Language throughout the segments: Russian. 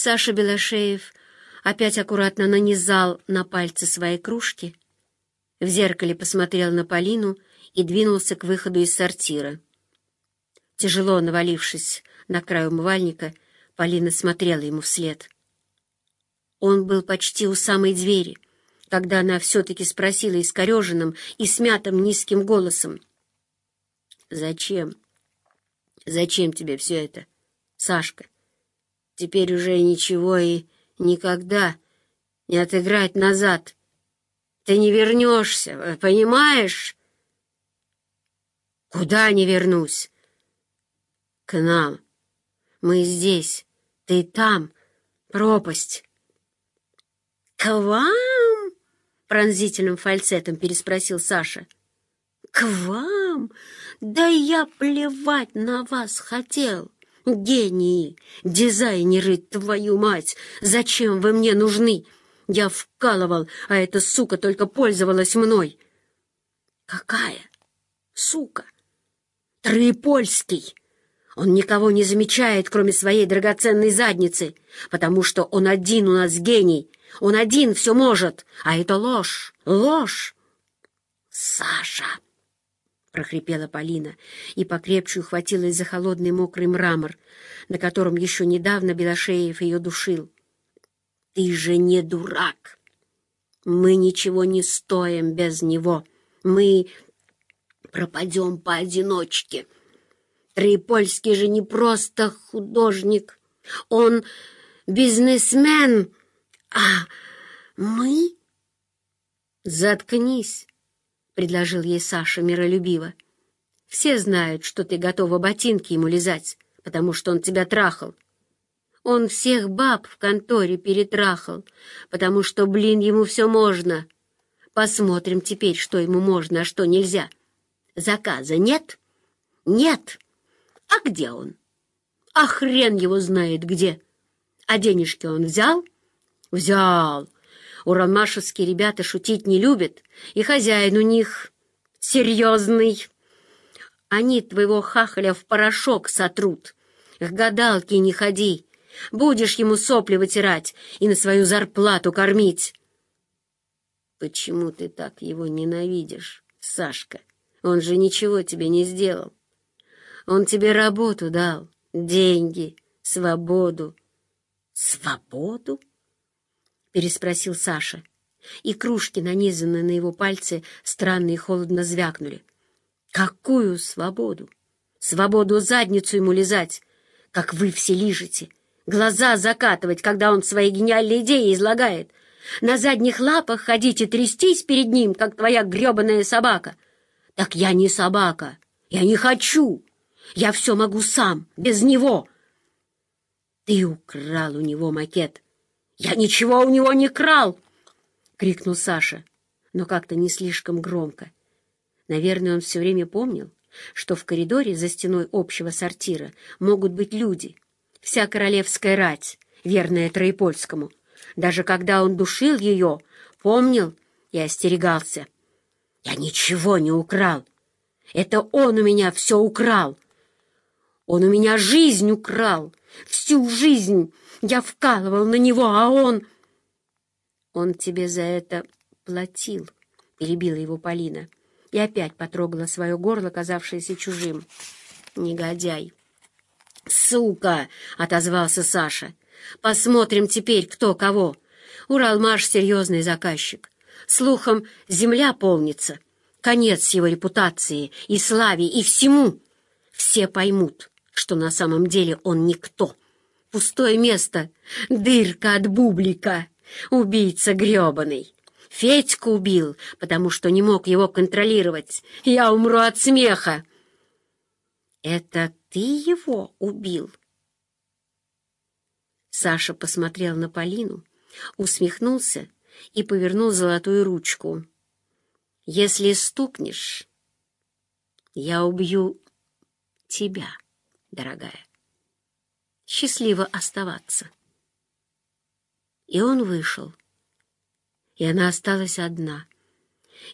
Саша Белошеев опять аккуратно нанизал на пальцы свои кружки, в зеркале посмотрел на Полину и двинулся к выходу из сортира. Тяжело навалившись на край умывальника, Полина смотрела ему вслед. Он был почти у самой двери, когда она все-таки спросила искореженным и смятым низким голосом. «Зачем? Зачем тебе все это, Сашка? Теперь уже ничего и никогда не отыграть назад. Ты не вернешься, понимаешь?» «Куда не вернусь?» «К нам. Мы здесь, ты там, пропасть». «К вам?» — пронзительным фальцетом переспросил Саша. «К вам? Да я плевать на вас хотел!» «Гении! Дизайнеры, твою мать! Зачем вы мне нужны? Я вкалывал, а эта сука только пользовалась мной!» «Какая сука?» «Трипольский!» Он никого не замечает, кроме своей драгоценной задницы, потому что он один у нас гений. Он один все может, а это ложь, ложь. «Саша!» — прохрипела Полина и покрепче ухватилась за холодный мокрый мрамор, на котором еще недавно Белошеев ее душил. «Ты же не дурак! Мы ничего не стоим без него. Мы пропадем поодиночке. Троепольский же не просто художник, он бизнесмен, а мы...» «Заткнись!» Предложил ей Саша миролюбиво. «Все знают, что ты готова ботинки ему лизать, потому что он тебя трахал. Он всех баб в конторе перетрахал, потому что, блин, ему все можно. Посмотрим теперь, что ему можно, а что нельзя. Заказа нет? Нет. А где он? А хрен его знает где. А денежки он взял? Взял. Урамашевские ребята шутить не любят, и хозяин у них серьезный. Они твоего хахаля в порошок сотрут. К гадалке не ходи. Будешь ему сопли вытирать и на свою зарплату кормить. Почему ты так его ненавидишь, Сашка? Он же ничего тебе не сделал. Он тебе работу дал, деньги, свободу. Свободу? — переспросил Саша. И кружки, нанизанные на его пальцы, странно и холодно звякнули. «Какую свободу? Свободу задницу ему лизать, как вы все лижете, глаза закатывать, когда он свои гениальные идеи излагает, на задних лапах ходить и трястись перед ним, как твоя гребаная собака. Так я не собака, я не хочу, я все могу сам, без него». Ты украл у него макет, «Я ничего у него не крал!» — крикнул Саша, но как-то не слишком громко. Наверное, он все время помнил, что в коридоре за стеной общего сортира могут быть люди, вся королевская рать, верная Троепольскому. Даже когда он душил ее, помнил и остерегался. «Я ничего не украл! Это он у меня все украл! Он у меня жизнь украл! Всю жизнь! Я вкалывал на него, а он...» «Он тебе за это платил», — перебила его Полина и опять потрогала свое горло, казавшееся чужим. «Негодяй!» «Сука!» — отозвался Саша. «Посмотрим теперь, кто кого. Уралмаш — серьезный заказчик. Слухом, земля полнится. Конец его репутации и славе, и всему. Все поймут, что на самом деле он никто» пустое место, дырка от бублика, убийца гребаный. Федьку убил, потому что не мог его контролировать. Я умру от смеха. Это ты его убил? Саша посмотрел на Полину, усмехнулся и повернул золотую ручку. Если стукнешь, я убью тебя, дорогая счастливо оставаться. И он вышел, и она осталась одна,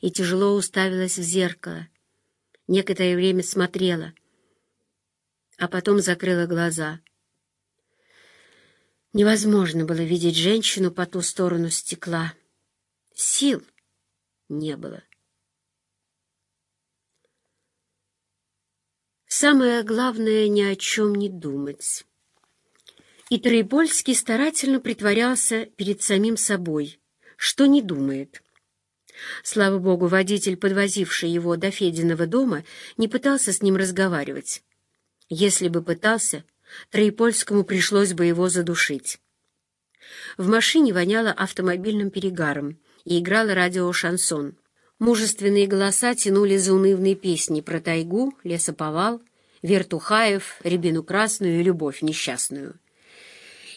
и тяжело уставилась в зеркало, некоторое время смотрела, а потом закрыла глаза. Невозможно было видеть женщину по ту сторону стекла. Сил не было. Самое главное — ни о чем не думать. И Троепольский старательно притворялся перед самим собой, что не думает. Слава богу, водитель, подвозивший его до Фединого дома, не пытался с ним разговаривать. Если бы пытался, Троепольскому пришлось бы его задушить. В машине воняло автомобильным перегаром и играло радио-шансон. Мужественные голоса тянули заунывные песни про тайгу, лесоповал, вертухаев, рябину красную и любовь несчастную.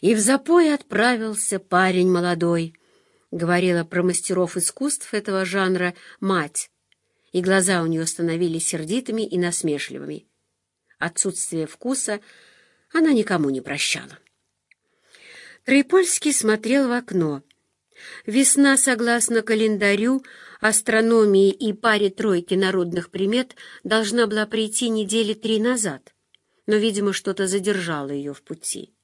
И в запой отправился парень молодой, говорила про мастеров искусств этого жанра мать, и глаза у нее становились сердитыми и насмешливыми. Отсутствие вкуса она никому не прощала. Троепольский смотрел в окно. Весна, согласно календарю, астрономии и паре тройки народных примет, должна была прийти недели три назад, но, видимо, что-то задержало ее в пути.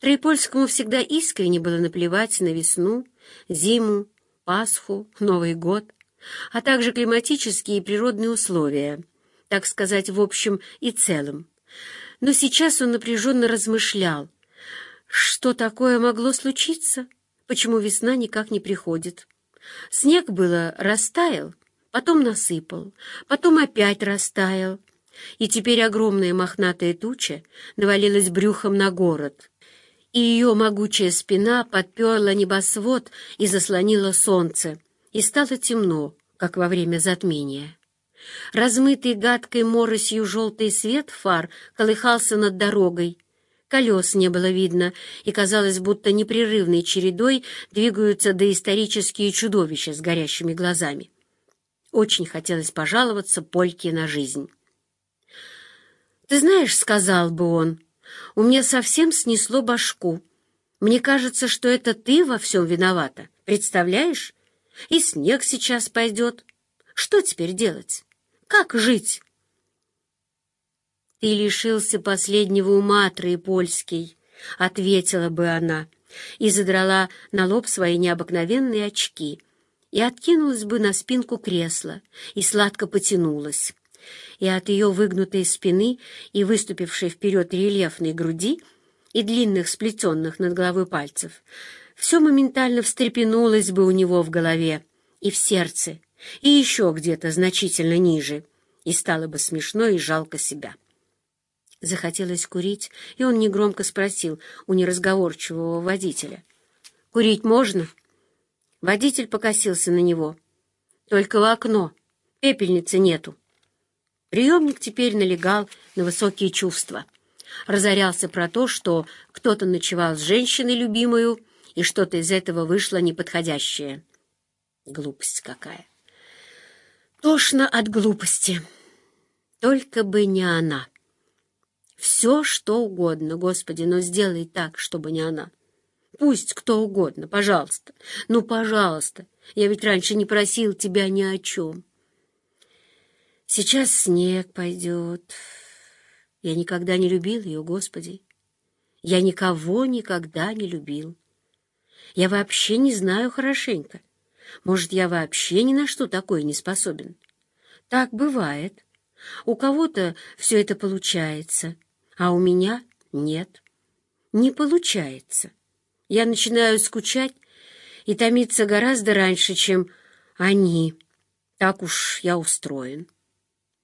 Троепольскому всегда искренне было наплевать на весну, зиму, Пасху, Новый год, а также климатические и природные условия, так сказать, в общем и целом. Но сейчас он напряженно размышлял, что такое могло случиться, почему весна никак не приходит. Снег было растаял, потом насыпал, потом опять растаял, и теперь огромная мохнатая туча навалилась брюхом на город — и ее могучая спина подперла небосвод и заслонила солнце, и стало темно, как во время затмения. Размытый гадкой моросью желтый свет фар колыхался над дорогой. Колес не было видно, и казалось, будто непрерывной чередой двигаются доисторические чудовища с горящими глазами. Очень хотелось пожаловаться Польке на жизнь. «Ты знаешь, — сказал бы он, — у меня совсем снесло башку. Мне кажется, что это ты во всем виновата. Представляешь? И снег сейчас пойдет. Что теперь делать? Как жить? Ты лишился последнего ума, Троепольский, — ответила бы она, и задрала на лоб свои необыкновенные очки, и откинулась бы на спинку кресла, и сладко потянулась и от ее выгнутой спины и выступившей вперед рельефной груди и длинных сплетенных над головой пальцев все моментально встрепенулось бы у него в голове и в сердце, и еще где-то значительно ниже, и стало бы смешно и жалко себя. Захотелось курить, и он негромко спросил у неразговорчивого водителя. «Курить можно?» Водитель покосился на него. «Только в окно. Пепельницы нету». Приемник теперь налегал на высокие чувства. Разорялся про то, что кто-то ночевал с женщиной любимую, и что-то из этого вышло неподходящее. Глупость какая! Тошно от глупости. Только бы не она. Все, что угодно, Господи, но сделай так, чтобы не она. Пусть кто угодно, пожалуйста. Ну, пожалуйста. Я ведь раньше не просил тебя ни о чем. Сейчас снег пойдет. Я никогда не любил ее, Господи. Я никого никогда не любил. Я вообще не знаю хорошенько. Может, я вообще ни на что такое не способен. Так бывает. У кого-то все это получается, а у меня нет. Не получается. Я начинаю скучать и томиться гораздо раньше, чем они. Так уж я устроен.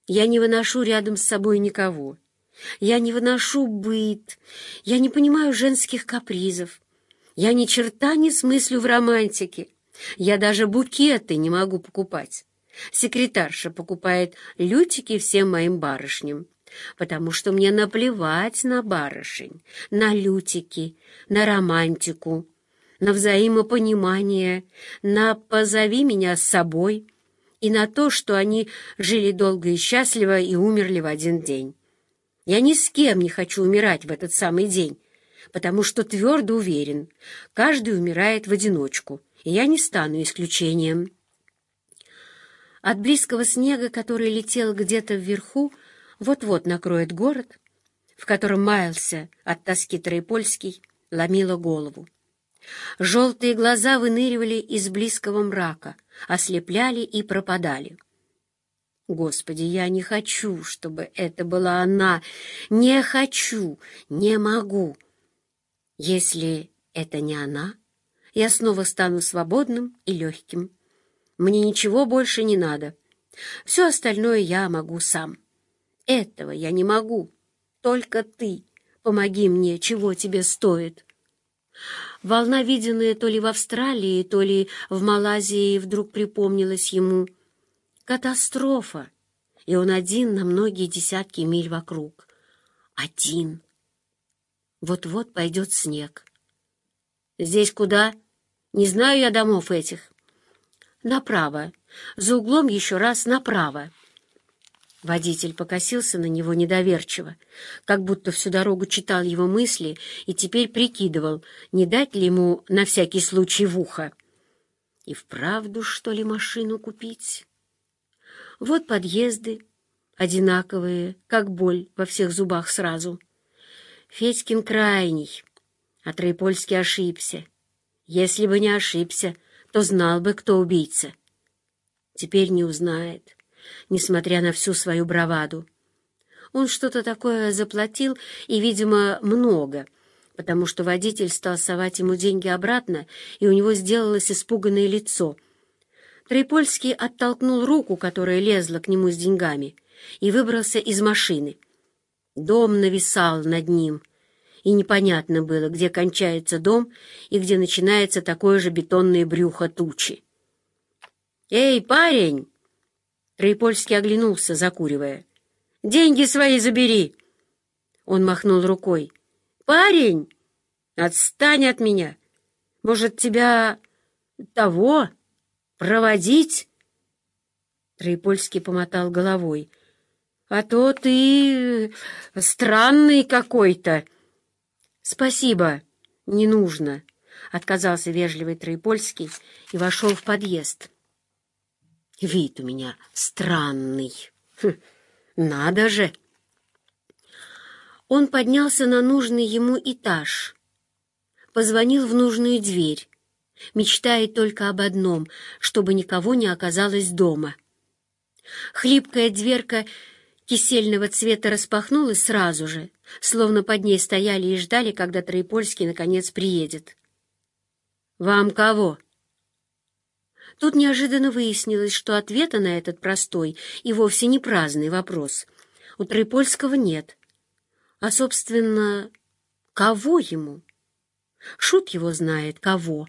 Я не выношу рядом с собой никого. Я не выношу быт. Я не понимаю женских капризов. Я ни черта не смыслю в романтике. Я даже букеты не могу покупать. Секретарша покупает лютики всем моим барышням, потому что мне наплевать на барышень, на лютики, на романтику, на взаимопонимание, на «позови меня с собой», и на то, что они жили долго и счастливо и умерли в один день. Я ни с кем не хочу умирать в этот самый день, потому что твердо уверен, каждый умирает в одиночку, и я не стану исключением. От близкого снега, который летел где-то вверху, вот-вот накроет город, в котором маялся от тоски Троепольский, ломила голову. Желтые глаза выныривали из близкого мрака, ослепляли и пропадали. Господи, я не хочу, чтобы это была она. Не хочу, не могу. Если это не она, я снова стану свободным и легким. Мне ничего больше не надо. Все остальное я могу сам. Этого я не могу. Только ты. Помоги мне, чего тебе стоит. Волна, виденная то ли в Австралии, то ли в Малайзии, вдруг припомнилась ему. Катастрофа! И он один на многие десятки миль вокруг. Один. Вот-вот пойдет снег. «Здесь куда? Не знаю я домов этих». «Направо. За углом еще раз направо». Водитель покосился на него недоверчиво, как будто всю дорогу читал его мысли и теперь прикидывал, не дать ли ему на всякий случай в ухо. И вправду, что ли, машину купить? Вот подъезды, одинаковые, как боль во всех зубах сразу. Федькин крайний, а Троепольский ошибся. Если бы не ошибся, то знал бы, кто убийца. Теперь не узнает несмотря на всю свою браваду. Он что-то такое заплатил, и, видимо, много, потому что водитель стал совать ему деньги обратно, и у него сделалось испуганное лицо. Трипольский оттолкнул руку, которая лезла к нему с деньгами, и выбрался из машины. Дом нависал над ним, и непонятно было, где кончается дом и где начинается такое же бетонное брюхо тучи. «Эй, парень!» Троепольский оглянулся, закуривая. «Деньги свои забери!» Он махнул рукой. «Парень, отстань от меня! Может, тебя того проводить?» Троепольский помотал головой. «А то ты странный какой-то!» «Спасибо, не нужно!» — отказался вежливый Троепольский и вошел в подъезд. Вид у меня странный. Хм, надо же! Он поднялся на нужный ему этаж, позвонил в нужную дверь, мечтает только об одном, чтобы никого не оказалось дома. Хлипкая дверка кисельного цвета распахнулась сразу же, словно под ней стояли и ждали, когда Троепольский наконец приедет. «Вам кого?» Тут неожиданно выяснилось, что ответа на этот простой и вовсе не праздный вопрос у Троепольского нет. А, собственно, кого ему? Шут его знает, кого.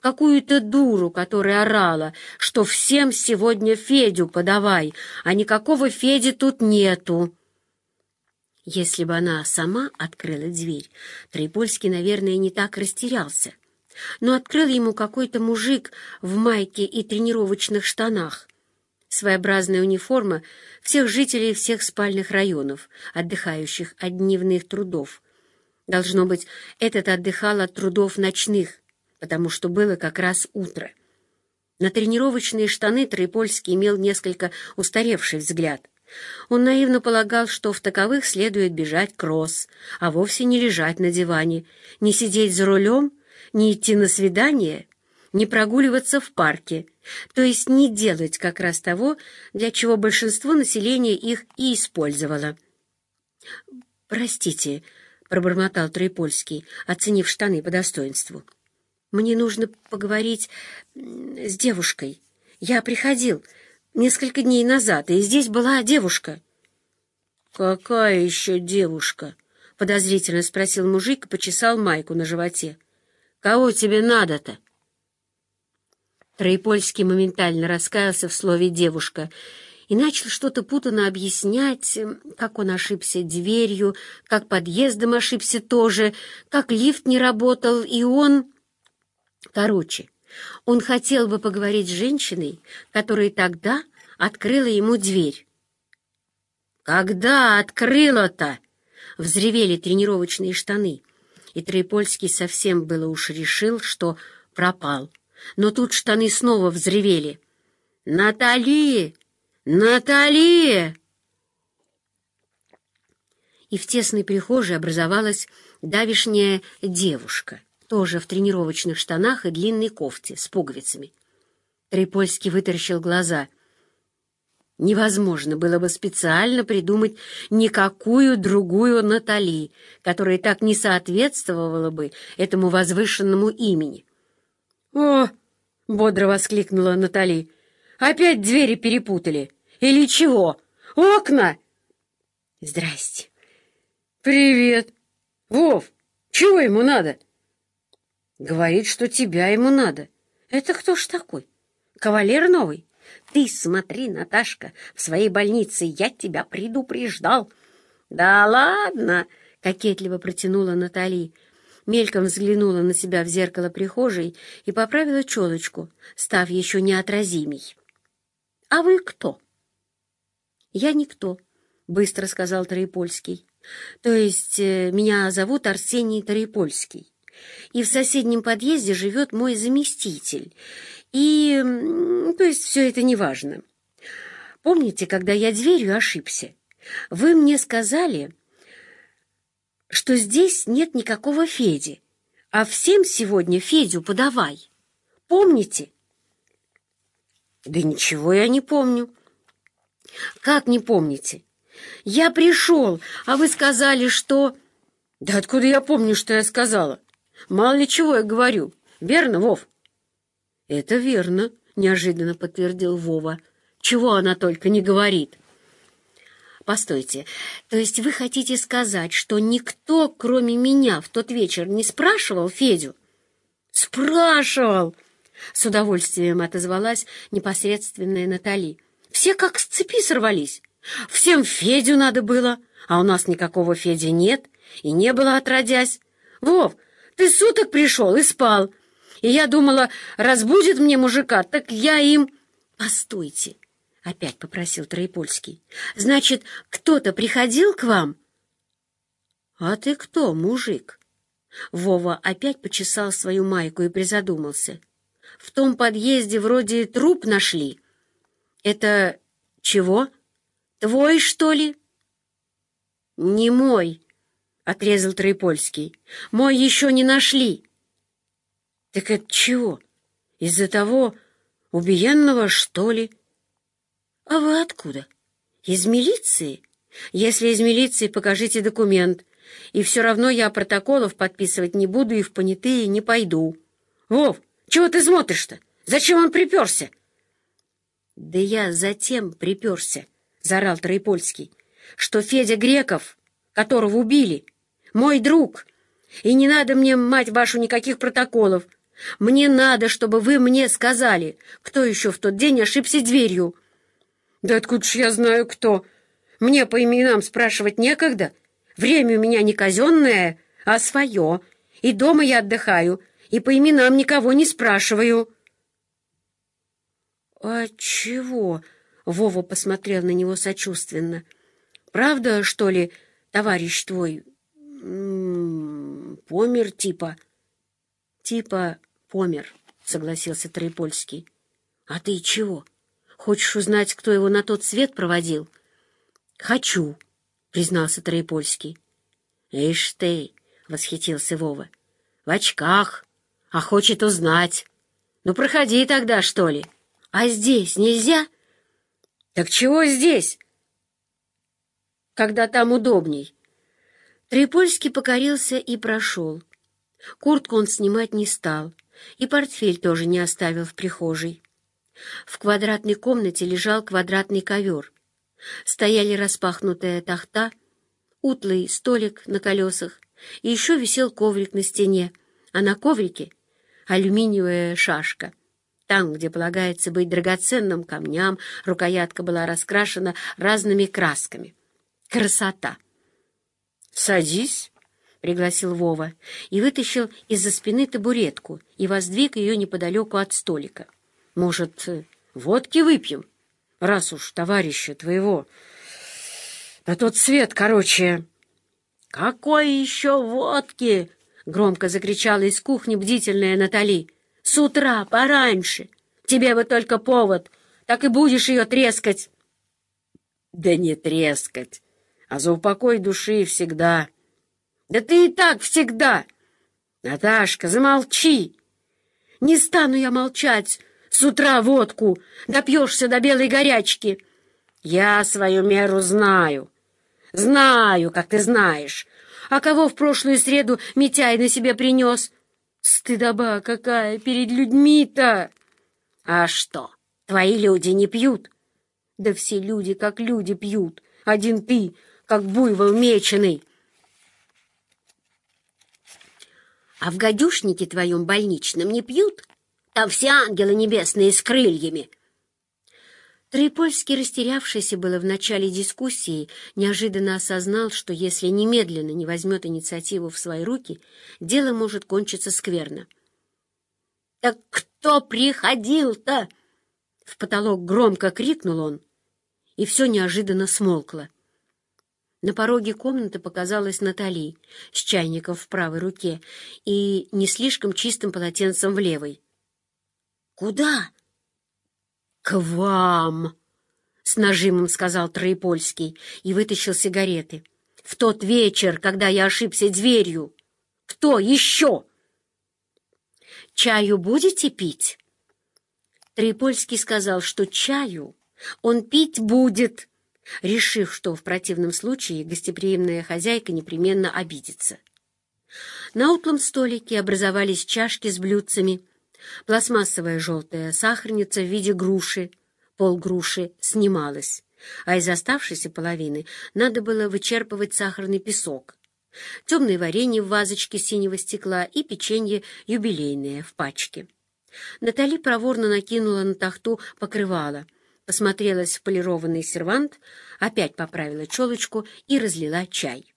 Какую-то дуру, которая орала, что всем сегодня Федю подавай, а никакого Феди тут нету. Если бы она сама открыла дверь, Трипольский, наверное, не так растерялся но открыл ему какой-то мужик в майке и тренировочных штанах. Своеобразная униформа всех жителей всех спальных районов, отдыхающих от дневных трудов. Должно быть, этот отдыхал от трудов ночных, потому что было как раз утро. На тренировочные штаны Троепольский имел несколько устаревший взгляд. Он наивно полагал, что в таковых следует бежать кросс, а вовсе не лежать на диване, не сидеть за рулем — не идти на свидание, не прогуливаться в парке, то есть не делать как раз того, для чего большинство населения их и использовало. «Простите», — пробормотал Троепольский, оценив штаны по достоинству. «Мне нужно поговорить с девушкой. Я приходил несколько дней назад, и здесь была девушка». «Какая еще девушка?» — подозрительно спросил мужик и почесал майку на животе. Кого тебе надо-то?» Троепольский моментально раскаялся в слове «девушка» и начал что-то путанно объяснять, как он ошибся дверью, как подъездом ошибся тоже, как лифт не работал, и он... Короче, он хотел бы поговорить с женщиной, которая тогда открыла ему дверь. «Когда открыла-то?» — взревели тренировочные штаны — и Троепольский совсем было уж решил, что пропал. Но тут штаны снова взревели. «Натали! Натали!» И в тесной прихожей образовалась давишняя девушка, тоже в тренировочных штанах и длинной кофте с пуговицами. Трипольский вытаращил глаза. Невозможно было бы специально придумать никакую другую Натали, которая так не соответствовала бы этому возвышенному имени. «О!» — бодро воскликнула Натали. «Опять двери перепутали. Или чего? Окна!» «Здрасте!» «Привет! Вов, чего ему надо?» «Говорит, что тебя ему надо. Это кто ж такой? Кавалер новый?» «Ты смотри, Наташка, в своей больнице я тебя предупреждал». «Да ладно!» — кокетливо протянула Натали. Мельком взглянула на себя в зеркало прихожей и поправила челочку, став еще неотразимей. «А вы кто?» «Я никто», — быстро сказал Троепольский. «То есть э, меня зовут Арсений Троепольский, и в соседнем подъезде живет мой заместитель, и... то есть все это неважно. Помните, когда я дверью ошибся? Вы мне сказали, что здесь нет никакого Феди, а всем сегодня Федю подавай. Помните? Да ничего я не помню. Как не помните? Я пришел, а вы сказали, что... Да откуда я помню, что я сказала? Мало ли чего я говорю. Верно, Вов? «Это верно», — неожиданно подтвердил Вова. «Чего она только не говорит». «Постойте, то есть вы хотите сказать, что никто, кроме меня, в тот вечер не спрашивал Федю?» «Спрашивал!» — с удовольствием отозвалась непосредственная Натали. «Все как с цепи сорвались. Всем Федю надо было, а у нас никакого Феди нет и не было отродясь. Вов, ты суток пришел и спал» и я думала, разбудит мне мужика, так я им... — Постойте, — опять попросил Троепольский. — Значит, кто-то приходил к вам? — А ты кто, мужик? Вова опять почесал свою майку и призадумался. — В том подъезде вроде труп нашли. — Это чего? Твой, что ли? — Не мой, — отрезал Троепольский. — Мой еще не нашли. — так это чего? Из-за того убиенного, что ли? А вы откуда? Из милиции? Если из милиции, покажите документ. И все равно я протоколов подписывать не буду и в понятые не пойду. Вов, чего ты смотришь-то? Зачем он приперся? Да я затем приперся, заорал Троепольский, что Федя Греков, которого убили, мой друг, и не надо мне, мать вашу, никаких протоколов. Мне надо, чтобы вы мне сказали, кто еще в тот день ошибся дверью. Да откуда ж я знаю, кто? Мне по именам спрашивать некогда. Время у меня не казенное, а свое. И дома я отдыхаю, и по именам никого не спрашиваю. А чего? Вова посмотрел на него сочувственно. Правда, что ли, товарищ твой м-м, помер типа? Типа помер, согласился Троепольский. А ты чего? Хочешь узнать, кто его на тот свет проводил? Хочу, признался Троепольский. Ишь ты, восхитился Вова. В очках, а хочет узнать. Ну, проходи тогда, что ли. А здесь нельзя? Так чего здесь? Когда там удобней. Трипольский покорился и прошел. Куртку он снимать не стал, и портфель тоже не оставил в прихожей. В квадратной комнате лежал квадратный ковер. Стояли распахнутая тахта, утлый столик на колесах, и еще висел коврик на стене, а на коврике — алюминиевая шашка. Там, где полагается быть драгоценным камням, рукоятка была раскрашена разными красками. Красота! «Садись!» Пригласил Вова и вытащил из-за спины табуретку и воздвиг ее неподалеку от столика. «Может, водки выпьем, раз уж товарища твоего...» «Да тот свет, короче...» «Какой еще водки?» — громко закричала из кухни бдительная Натали. «С утра, пораньше! Тебе бы только повод, так и будешь ее трескать!» «Да не трескать, а за упокой души всегда!» Да ты и так всегда. Наташка, замолчи. Не стану я молчать. С утра водку допьешься до белой горячки. Я свою меру знаю. Знаю, как ты знаешь. А кого в прошлую среду Митяй на себе принес? Стыдоба какая перед людьми-то! А что, твои люди не пьют? Да все люди, как люди, пьют. Один ты, как буйвол меченый. А в гадюшнике твоем больничном не пьют? Там все ангелы небесные с крыльями. Троепольский, растерявшийся было в начале дискуссии, неожиданно осознал, что если немедленно не возьмет инициативу в свои руки, дело может кончиться скверно. «Так кто приходил-то?» В потолок громко крикнул он, и все неожиданно смолкло. На пороге комнаты показалась Натали с чайником в правой руке и не слишком чистым полотенцем в левой. «Куда?» «К вам!» — с нажимом сказал Троепольский и вытащил сигареты. «В тот вечер, когда я ошибся дверью. Кто еще?» «Чаю будете пить?» Троепольский сказал, что чаю он пить будет, решив, что в противном случае гостеприимная хозяйка непременно обидится. На утлом столике образовались чашки с блюдцами, пластмассовая желтая сахарница в виде груши, полгруши снималась, а из оставшейся половины надо было вычерпывать сахарный песок, темное варенье в вазочке синего стекла и печенье юбилейное в пачке. Натали проворно накинула на тахту покрывало, посмотрелась в полированный сервант, опять поправила челочку и разлила чай.